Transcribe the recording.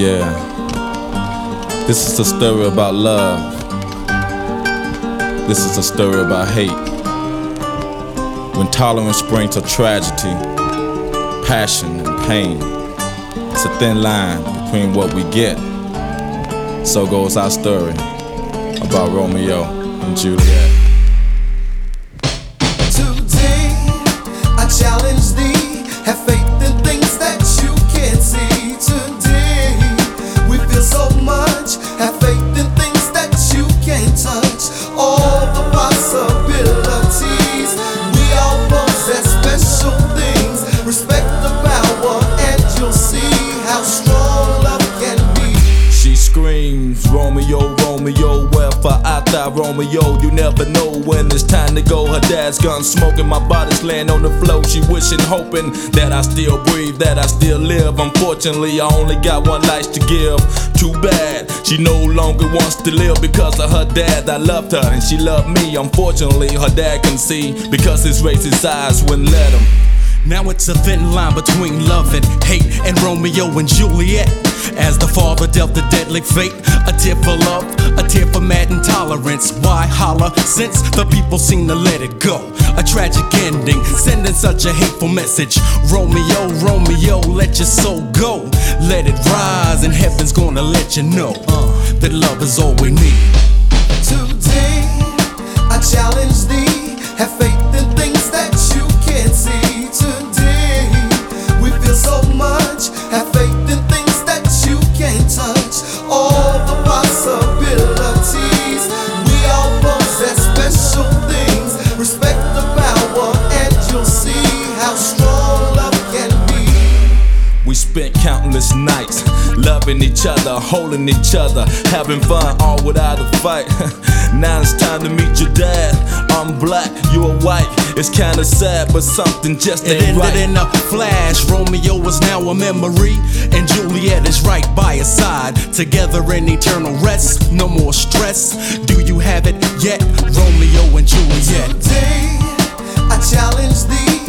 Yeah. This is a story about love. This is a story about hate. When tolerance brings to tragedy, passion, and pain, it's a thin line between what we get. So goes our story about Romeo and Juliet. Screams, Romeo, Romeo, wherefore I thought Romeo, you never know when it's time to go. Her dad's gun smoking, my body's laying on the floor. She wishing, hoping that I still breathe, that I still live. Unfortunately, I only got one life to give. Too bad, she no longer wants to live because of her dad. I loved her and she loved me. Unfortunately, her dad can see because his racist eyes wouldn't let him. Now it's a thin line between love and hate and Romeo and Juliet. As the father dealt the deadly fate, a tear for love, a tear for mad intolerance. Why holler since the people seem to let it go? A tragic ending, sending such a hateful message. Romeo, Romeo, let your soul go. Let it rise, and heaven's gonna let you know uh, that love is all we need. Today, I challenge thee. Have faith in spent countless nights loving each other, holding each other, having fun, all without a fight. now it's time to meet your dad. I'm black, you're white. It's kinda sad, but something just It ain't ended right. in a flash. Romeo is now a memory, and Juliet is right by his side. Together in eternal rest, no more stress. Do you have it yet? Romeo and Juliet. Today, I challenge thee.